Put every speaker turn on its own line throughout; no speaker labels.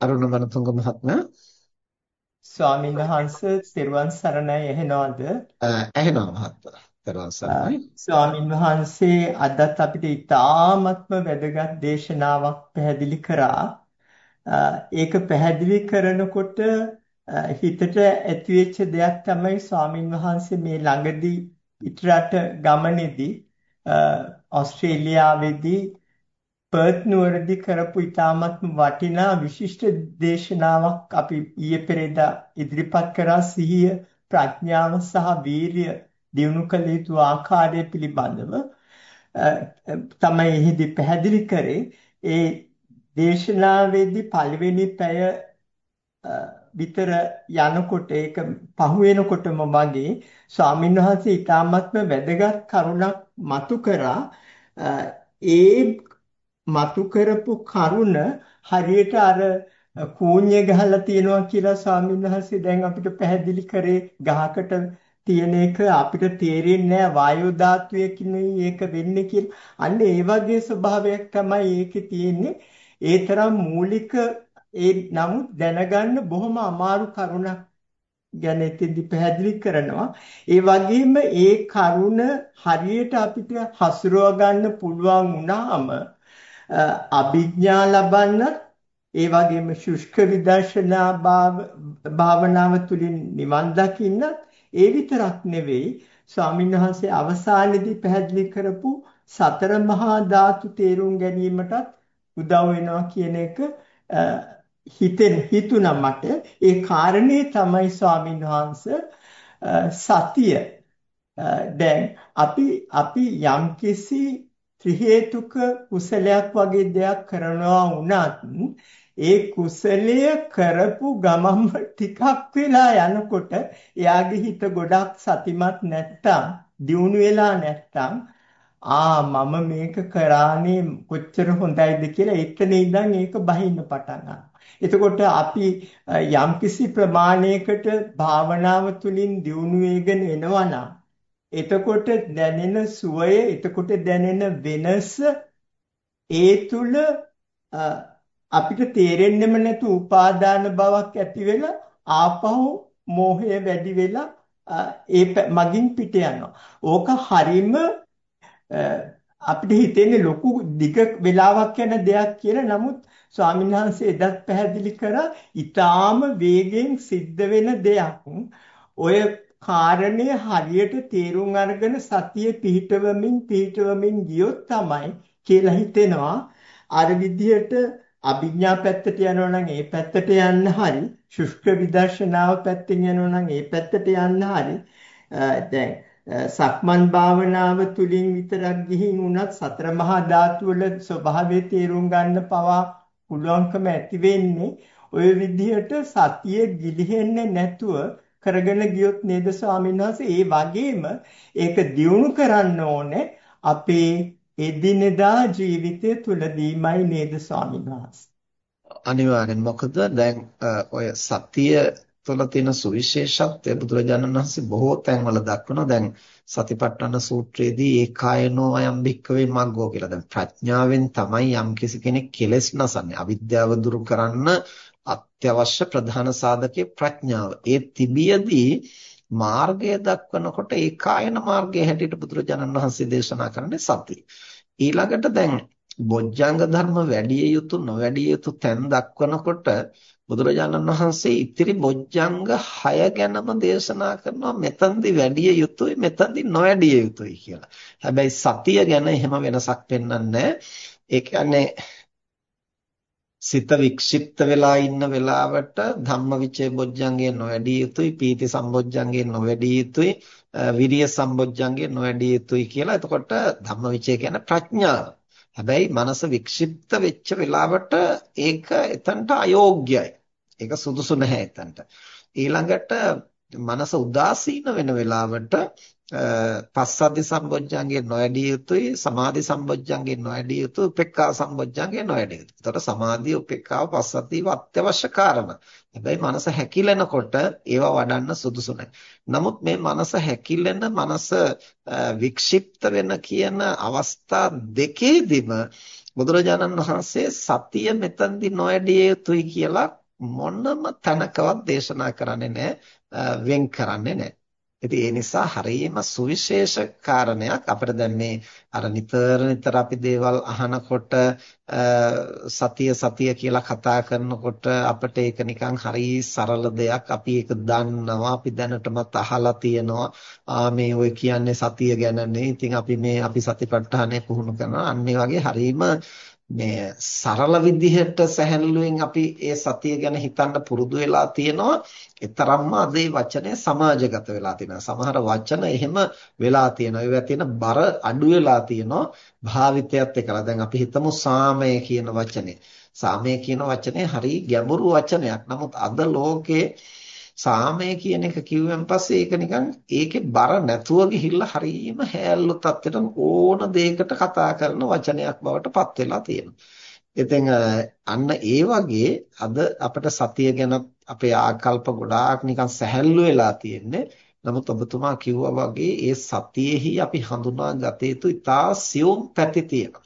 අරුණ මනතුංග මහත්මයා
ස්වාමීන් වහන්සේ තෙරුවන් සරණයි ඇහෙනවද?
ඇහෙනවා මහත්මයා. තෙරුවන් සරණයි.
ස්වාමීන් වහන්සේ අදත් අපිට ඉතාමත්ම වැදගත් දේශනාවක් පැහැදිලි කරා. ඒක පැහැදිලි කරනකොට හිතට ඇතිවෙච්ච දෙයක් තමයි ස්වාමීන් වහන්සේ මේ ළඟදී ඉතරට ගමනේදී ඕස්ට්‍රේලියාවේදී පර්ත් නුවරදී කරපු ඉතාමත් වටිනා විශිෂ්ට දේශනාවක් අපි ඊයේ පෙරේදා ඉදිරිපත් කරා. සිහිය ප්‍රඥාව සහ වීරිය දියුණු කළ යුතු ආකාරය පිළිබඳව තමයි එහිදී පැහැදිලි කරේ. ඒ දේශනාවේදී පළවෙනි පැය විතර යනකොට ඒක පහු වෙනකොටම වගේ ස්වාමීන් වහන්සේ ඊටාත්ම වැදගත් කරුණක් මතු කරා. ඒ මතු කරපු කරුණ හරියට අර කූඤ්ඤ ගහලා තියනවා කියලා ස්වාමීන් වහන්සේ දැන් අපිට පැහැදිලි කරේ ගහකට තියෙන එක අපිට තේරෙන්නේ නැහැ වායු ධාතුවකිනුයි ඒක වෙන්නේ කියලා. අන්න ඒ වගේ ස්වභාවයක් තමයි ඒකේ තියෙන්නේ. ඒ තරම් මූලික ඒ නමුත් දැනගන්න බොහොම අමාරු කරුණක් ගැන එතෙන්දි පැහැදිලි කරනවා. ඒ වගේම ඒ කරුණ හරියට අපිට හසුරව ගන්න පුළුවන් වුණාම අභිඥා ලබන්නත් ඒ වගේම ශුෂ්ක විදර්ශනා භාවනාව තුළින් නිවන් දකින්නත් ඒ විතරක් නෙවෙයි ස්වාමීන් වහන්සේ අවසානයේදී පැහැදිලි කරපු සතර මහා ධාතු තේරුම් ගැනීමටත් උදව් වෙනවා කියන එක හිතෙන් හිතුණා මට. ඒ කාරණේ තමයි ස්වාමීන් වහන්සේ සතිය. දැන් අපි අපි යම්කිසි ත්‍රි හේතුක කුසලයක් වගේ දෙයක් කරනවා වුණත් ඒ කුසලය කරපු ගමන්ම ටිකක් වෙලා යනකොට එයාගේ හිත ගොඩක් සතිමත් නැත්තම් දියුණු වෙලා නැත්තම් ආ මම මේක කරානේ කොච්චර හොඳයිද කියලා එතන ඉඳන් ඒක බහින්න පටන් එතකොට අපි යම්කිසි ප්‍රමාණයකට භාවනාව තුළින් දියුණු වෙගෙන එනවා එතකොට දැනෙන සුවය එතකොට දැනෙන වෙනස ඒ තුල අපිට තේරෙන්නෙම නැතු උපාදාන බවක් ඇති වෙලා ආපහු මෝහය වැඩි වෙලා ඒ මගින් පිට යනවා. ඕක හරීම අපිට හිතෙන්නේ ලොකු දිග වෙලාවක් යන දෙයක් කියලා. නමුත් ස්වාමීන් වහන්සේ එදත් පැහැදිලි කරා ඊටාම වේගෙන් සිද්ධ වෙන දෙයක්. ඔය කාරණය හරියට තේරුම් අරගෙන සතිය පිහිටවමින් පිහිටවමින් ගියොත් තමයි කියලා හිතෙනවා. අර විදිහට අභිඥා පැත්තට යනවා නම් ඒ පැත්තට යන්න හරි ශුෂ්ක විදර්ශනාව පැත්තෙන් යනවා නම් ඒ පැත්තට යන්න හරි දැන් සක්මන් භාවනාව තුලින් විතරක් ගිහින් උනත් සතර මහා ධාතු වල ස්වභාවය තේරුම් ගන්න පවා පුළුවන්කම ඇති වෙන්නේ. ওই විදිහට සතිය ගිලිහෙන්නේ නැතුව කරගෙන ගියොත් නේද ස්වාමීන් වහන්සේ? ඒ වගේම ඒක දියුණු කරන්න ඕනේ අපේ එදිනෙදා ජීවිතය තුළදීමයි නේද ස්වාමීන් වහන්සේ?
අනිවාර්යෙන් මොකද දැන් ඔය සතිය තුළ තියෙන සුවිශේෂත්වය බුදුරජාණන් වහන්සේ බොහෝ තැන්වල දක්වනවා දැන් සතිපට්ඨාන සූත්‍රයේදී ඒකායනෝ අයම් භික්කවේ මග්ගෝ කියලා. දැන් ප්‍රඥාවෙන් තමයි යම් කෙනෙක් කෙලෙස් නසන්නේ. අවිද්‍යාව දුරු කරන්න අත්‍යවශ්‍ය ප්‍රධාන සාධකයේ ප්‍රඥාව. ඒ තිබියදී මාර්ගය දක්වනකොට ඒකායන මාර්ගයේ හැටියට බුදුරජාණන් වහන්සේ දේශනා කරන්නේ සතිය. ඊළඟට දැන් බොජ්ජංග ධර්ම වැඩි යුතු නොවැඩි යුතු තැන් දක්වනකොට බුදුරජාණන් වහන්සේ ඉතිරි බොජ්ජංග 6 ගැනම දේශනා කරනවා මෙතනදි වැඩි යුතුයි මෙතනදි නොවැඩි යුතුයි කියලා. හැබැයි සතිය ගැන එහෙම වෙනසක් පෙන්වන්නේ නැහැ. ඒ කියන්නේ සිත වික්ෂිප්ත වෙලා ඉන්න වෙලාවට ධම්මවිචේ බොජ්ජංගේ නොවැඩිය යුතුයි පීති සම්බොජ්ජංගේ නොවැඩිය යුතුයි විරිය සම්බොජ්ජංගේ නොවැඩිය යුතුයි කියලා. එතකොට ධම්මවිචේ කියන්නේ ප්‍රඥාව. හැබැයි මනස වික්ෂිප්ත වෙච්ච වෙලාවට ඒක එතනට අයෝග්‍යයි. ඒක සුදුසු නැහැ එතනට. ඊළඟට මනස උදාසීන වෙන වෙලාවට පස්සද්ධි සම්බොජ්ජංගේ නොඇඩිය යුතුයි සමාධි සම්බොජ්ජංගේ නොඇඩිය යුතුයි උපේක්ඛා සම්බොජ්ජංගේ නොඇඩිය යුතුයි. ඒතකොට සමාධිය උපේක්ඛාව පස්සද්ධිව අත්‍යවශ්‍ය කාරණා. හැබැයි මනස හැකිලෙනකොට ඒවා වඩන්න සුදුසු නමුත් මේ මනස හැකිලෙන මනස වික්ෂිප්ත වෙන කියන අවස්ථා දෙකේදීම බුදුරජාණන් වහන්සේ සතිය මෙතනදී නොඇඩිය යුතුයි කියලා මොනම තැනකවත් දේශනා කරන්නේ නැහැ වෙන් කරන්නේ නැහැ. ඉතින් ඒ නිසා හරියම සුවිශේෂ කාරණයක්. අපිට දැන් මේ අර නිතර නිතර අපි දේවල් අහනකොට සතිය සතිය කියලා කතා කරනකොට අපිට ඒක නිකන් හරි සරල දෙයක් අපි ඒක දන්නවා. අපි දැනටමත් අහලා තියෙනවා. ආ මේ ඔය කියන්නේ සතිය ගැනනේ ඉතින් අපි මේ අපි සතිපට්ඨානය පුහුණු කරනවා. අන්න වගේ හරීම මේ සරල විදිහට සැහැල්ලුවෙන් අපි ඒ සතිය ගැන හිතන්න පුරුදු වෙලා තියෙනවා. ඒතරම්ම අද මේ වචනය සමාජගත වෙලා තියෙනවා. සමහර වචන එහෙම වෙලා තියෙනවා. ඒවා තියෙන බර අඩු වෙලා තියෙනවා. භාවිතයත් එක්කලා. දැන් අපි හිතමු සාමය කියන වචනේ. සාමය කියන වචනේ හරි ගැඹුරු වචනයක්. නමුත් අද ලෝකේ සාමය කියන එක කිව්වන් පස්සේ ඒක නිකන් ඒකේ බර නැතුව ගිහිල්ලා හරීම හැල්ලු තත්ත්වයට ඕන දෙයකට කතා කරන වචනයක් බවට පත් වෙලා තියෙනවා. ඉතින් අන්න ඒ වගේ අද අපිට සතිය ගැන අපේ ආකල්ප ගොඩාක් නිකන් සැහැල්ලු වෙලා තියෙන්නේ. නමුත් ඔබතුමා කිව්වා වගේ ඒ සතියෙහි අපි හඳුනා ගත යුතු ඉතා සියුම් පැති තියෙනවා.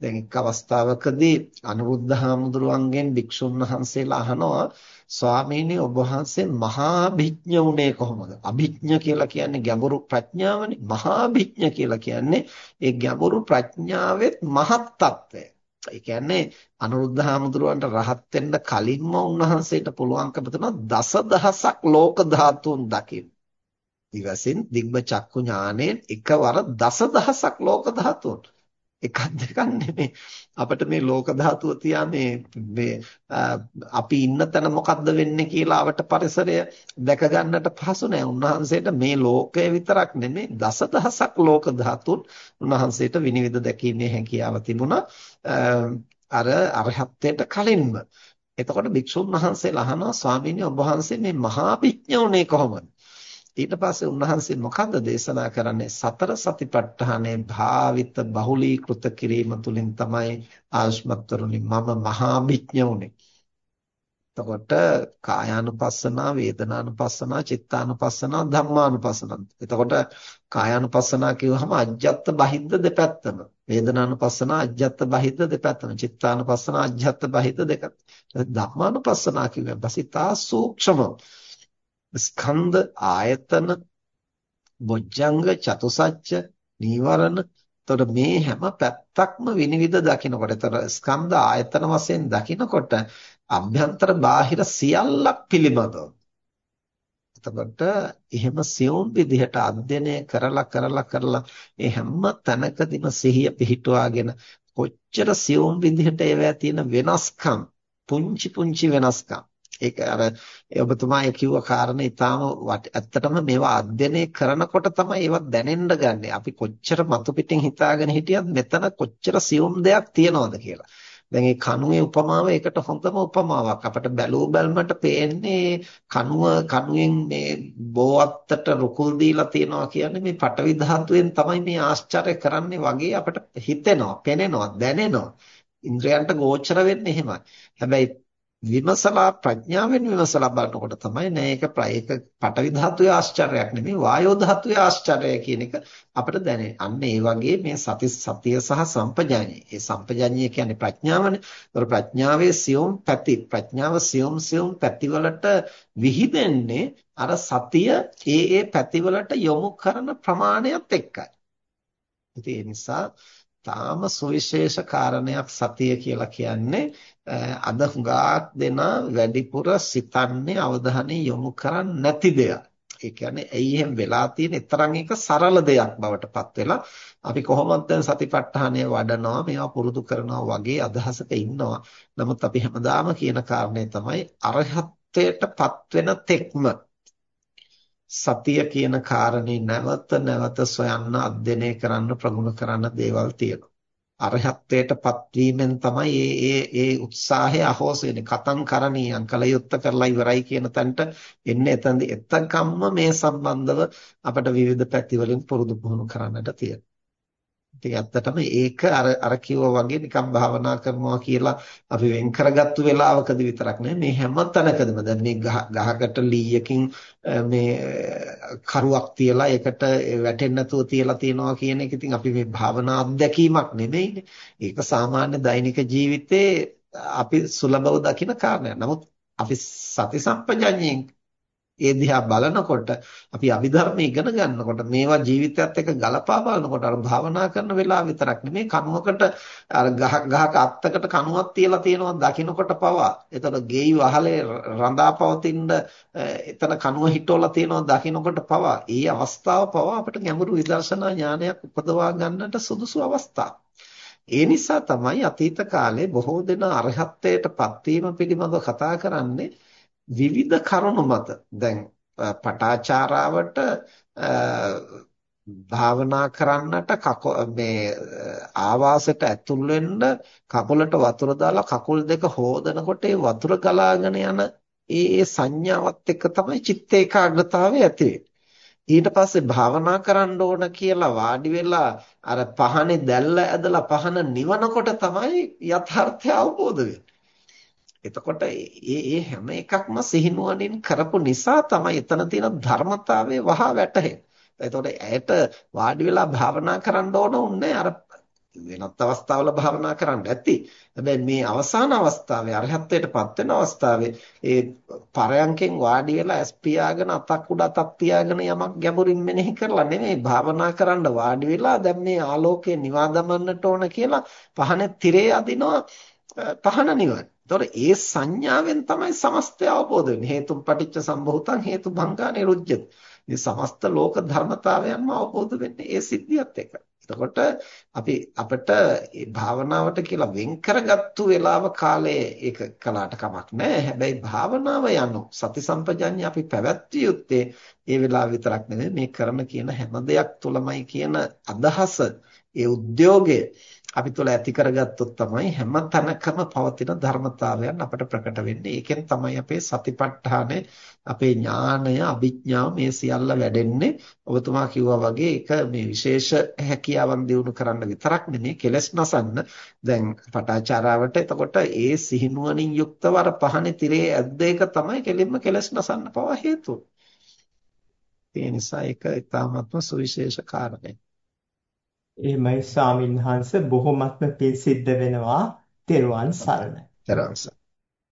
දැන් එක් අවස්ථාවකදී අනුරුද්ධ හාමුදුරුවන්ගෙන් භික්ෂුන් වහන්සේලා අහනවා ස්වාමීනි ඔබ වහන්සේ මහා භිඥ උනේ කොහොමද? අභිඥ කියලා කියන්නේ ගැඹුරු ප්‍රඥාවනේ. මහා භිඥ කියලා කියන්නේ ඒ ගැඹුරු ප්‍රඥාවෙත් මහත් తত্ত্বය. ඒ කියන්නේ අනුරුද්ධ හාමුදුරුවන්ට රහත් වෙන්න කලින්ම උන්වහන්සේට පුළුවන්කම තිබුණා දසදහසක් ලෝක ධාතුන් දකින්න. ඊවසින් දිග්බ චක්කු ඥාණයෙන් එකවර දසදහසක් ලෝක ධාතුන්. එකක් දෙකක් නෙමෙයි. අපිට මේ ලෝක ධාතුව තියා මේ මේ අපි ඉන්න තැන මොකද්ද වෙන්නේ කියලා අපට පරිසරය දැක ගන්නට පහසු නෑ. උන්වහන්සේට මේ ලෝකය විතරක් නෙමෙයි දසදහසක් ලෝක ධාතුන් උන්වහන්සේට විනිවිද දැකීමේ හැකියාව තිබුණා. අර අරහත්ත්වයට කලින්ම. එතකොට භික්ෂුන් වහන්සේලා අහනවා ස්වාමීනි ඔබ වහන්සේ මේ මහා විඥානේ කොහොමද? ඊට පස්සේ උන්වහන්සේ මොකද්ද දේශනා කරන්නේ සතර සතිපට්ඨානේ භාවිත බහුලීකృత කිරීම තුලින් තමයි ආශ්මත්වරුනි මම මහා විඥුනේ. එතකොට කායානුපස්සනා වේදනානුපස්සනා චිත්තානුපස්සනා ධම්මානුපස්සනා. එතකොට කායානුපස්සනා කියවහම අජ්ජත් බහිද්ද දෙපැත්තම. වේදනානුපස්සනා අජ්ජත් බහිද්ද දෙපැත්තම. චිත්තානුපස්සනා අජ්ජත් බහිද්ද දෙකත්. ධම්මානුපස්සනා කියුවේ බසිතා සූක්ෂම ස්කන්ධ ආයතන බොජ්ජංග චතුසත්‍ය නීවරණ. එතකොට මේ හැම පැත්තක්ම විනිවිද දකිනකොට එතකොට ස්කන්ධ ආයතන වශයෙන් දකිනකොට අභ්‍යන්තර බාහිර සියල්ලක් පිළිබඳව. එතකොට එහෙම සියුම් විදිහට අධ්‍යයනය කරලා කරලා කරලා ඒ හැම තැනකදීම සිහිය පිහිටුවාගෙන කොච්චර සියුම් විදිහට ඒවැය තියෙන වෙනස්කම් පුංචි පුංචි වෙනස්කම්. ඒක අර ඔබතුමා ඒ කිව්ව කාරණේ ඊටාම ඇත්තටම මේවා අධ්‍යයනය කරනකොට තමයි ඒවා දැනෙන්න ගන්නෙ. අපි කොච්චර මතු පිටින් හිතාගෙන හිටියත් මෙතන කොච්චර සියුම් දෙයක් තියනවද කියලා. දැන් මේ කණුවේ උපමාව ඒකට හොඳම උපමාවක්. අපිට බැලූ බැලමට පේන්නේ කණුව කණුවෙන් මේ බෝවත්තට රුකුල් දීලා තියනවා කියන්නේ මේ පටවි ධාතුවෙන් තමයි මේ ආශ්චර්ය කරන්නේ වගේ අපිට හිතෙනවා, පෙනෙනවා, දැනෙනවා. ඉන්ද්‍රයන්ට ගෝචර වෙන්නේ එහෙමයි. හැබැයි විමසලා ප්‍රඥාවෙන් විමසලා බලනකොට තමයි නෑ ඒක ඒක පටවි ධාතුවේ ආශ්චර්යයක් නෙමෙයි වායෝ ධාතුවේ ආශ්චර්යය කියන එක අපිට දැනෙන්නේ. අන්න ඒ වගේ මේ සති සතිය සහ සම්පජාඤ්ඤය. ඒ සම්පජාඤ්ඤය කියන්නේ ප්‍රඥාවනේ. ඒතර ප්‍රඥාවේ සියුම් පැති ප්‍රඥාව සියුම් සියුම් පැතිවලට විහිදෙන්නේ අර සතිය ඒ ඒ පැතිවලට යොමු කරන ප්‍රමාණයත් එක්කයි. ඉතින් ඒ නිසා තාම සුවිශේෂ කාරණයක් සතිය කියලා කියන්නේ අද හුඟක් දෙනා වැඩිපුර සිතන්නේ අවධානය යොමු කරන්නේ නැති දෙයක්. ඒ කියන්නේ ඇයි එහෙම වෙලා තියෙන්නේ? තරම් එක සරල දෙයක් බවට පත් වෙලා අපි කොහොමද දැන් සතිපට්ඨානය වඩනවා මේවා පුරුදු කරනවා වගේ අදහසක ඉන්නවා. නමුත් අපි හැමදාම කියන කාරණේ තමයි අරහත්ත්වයටපත් වෙන තෙක්ම සතිය කියන කාරණේ නැවත නැවත සොයන්න අධ්‍යයනය කරන්න ප්‍රගුණ කරන්න දේවල් තියෙනවා. අරහත්ත්වයටපත් වීමෙන් තමයි මේ මේ මේ උත්සාහය අහෝස වෙන්නේ. කතං කරණීයං කල යුත්ත කරලා ඉවරයි කියන තැනට එන්නේ එතනදී එතකම්ම මේ සම්බන්ධව අපිට විවිධ පැති වලින් පුරුදු පුහුණු කරන්නට තියෙනවා. ඉතින් ඇත්තටම ඒක අර අර කිව්වා වගේ නිකන් භාවනා කරනවා කියලා අපි වෙන් කරගත්තු වෙලාවකදී විතරක් නෙමෙයි මේ හැම තැනකදම දැන් මේ ගහකට ලීයකින් මේ කරුවක් තියලා ඒකට වැටෙන්නේ නැතුව තියලා තියනවා කියන එක ඉතින් අපි මේ භාවනා අත්දැකීමක් නෙමෙයිනේ. ඒක සාමාන්‍ය දෛනික ජීවිතේ අපි සුලභව දකින කාරණයක්. නමුත් අපි සති සම්පජඤ්ඤයෙන් ඒ දිහා බලනකොට අපි අභිධර්ම ඉගෙන ගන්නකොට මේවා ජීවිතයත් එක්ක ගලපා බලනකොට අර භාවනා කරන වෙලාව විතරක් නෙමෙයි කනුවකට අර ගහ ගහක අත්තකට කනුවක් තියලා තියෙනවා දකින්නකොට පවා එතකොට ගෙයි වහලේ රඳා පවතින එතන කනුව හිටවලා තියෙනවා දකින්නකොට පවා ඒ අවස්ථාව පවා අපිට ගැඹුරු විදර්ශනා ඥානයක් උපදවා ගන්නට සුදුසු අවස්ථාවක්. ඒ නිසා තමයි අතීත කාලේ බොහෝ දෙනා අරහත්ත්වයට පත්වීම පිළිබඳව කතා කරන්නේ විවිධ කරුණු මත දැන් පටාචාරාවට භාවනා කරන්නට මේ ආවාසයට ඇතුල් වෙන්න කකුලට වතුර දාලා කකුල් දෙක හොදනකොට ඒ වතුර ගලාගෙන යන ඒ ඒ සංඥාවත් එක්ක තමයි චිත්ත ඒකාග්‍රතාවය ඇති ඊට පස්සේ භාවනා කරන්න ඕන කියලා වාඩි වෙලා අර පහනේ දැල්ල ඇදලා පහන නිවනකොට තමයි යථාර්ථය අවබෝධ වෙන්නේ. එතකොට මේ මේ හැම එකක්ම සිහිනුවණින් කරපු නිසා තමයි එතන තියෙන ධර්මතාවය වහා වැටහෙන්නේ. එතකොට ඇයට වාඩි වෙලා භාවනා කරන්න ඕන උන්නේ අර වෙනත් අවස්ථාවල භාවනා කරන්න ඇති. හැබැයි මේ අවසාන අවස්ථාවේ අරහත්ත්වයටපත් වෙන අවස්ථාවේ ඒ පරයන්කෙන් වාඩි වෙලා ඇස් පියාගෙන අතක් උඩ අතක් තියාගෙන යමක් ගැඹුරින් මෙනෙහි කරලා නෙමෙයි භාවනා කරන්න වාඩි වෙලා දැන් මේ ආලෝකය නිවා දමන්නට ඕන කියලා පහනේ තිරේ අදිනවා පහන නිවන. එතකොට ඒ සංඥාවෙන් තමයි සමස්තය අවබෝධ වෙන්නේ. හේතුම් පටිච්ච සම්භූතං හේතු භංගා නිරුද්ධති. මේ සමස්ත ලෝක ධර්මතාවයන්ම අවබෝධ වෙන්නේ ඒ සිද්ධියත් එක්ක. එතකොට අපි අපිට මේ භාවනාවට කියලා වෙන් කරගත්තු වෙලාව කාලයේ ඒක කලකට කමක් නැහැ. හැබැයි භාවනාව යනු සති සම්පජඤ්ඤය අපි පැවැත්විය යුත්තේ ඒ වෙලාව විතරක් නෙමෙයි මේ කරන කියන හැම දෙයක් තුළමයි කියන අදහස, ඒ උද්‍යෝගය අපි තුල ඇති කරගත්තොත් තමයි හැම තැනකම පවතින ධර්මතාවයන් අපට ප්‍රකට වෙන්නේ. ඒකෙන් තමයි අපේ සතිපට්ඨාන, අපේ ඥානය, අභිඥාව මේ සියල්ල වැඩෙන්නේ. ඔබතුමා කිව්වා වගේ ඒක මේ විශේෂ හැකියාවන් දිනු කරන්න විතරක් නෙමෙයි කෙලස් නසන්න. දැන් පටාචාරාවට එතකොට ඒ සිහිනුවණින් යුක්තව අර පහනේ tire ඇද්ද එක තමයි කෙලින්ම කෙලස් නසන්න පවා හේතුව. ඒ නිසා ඒක ඊටාත්ම සුවිශේෂ කාරණයක්.
එහෙමයි ස්වාමින් වහන්සේ බොහොමත්ම පිං සිද්ධ වෙනවා. තෙරුවන් සරණයි.
තෙරුවන් සරණයි.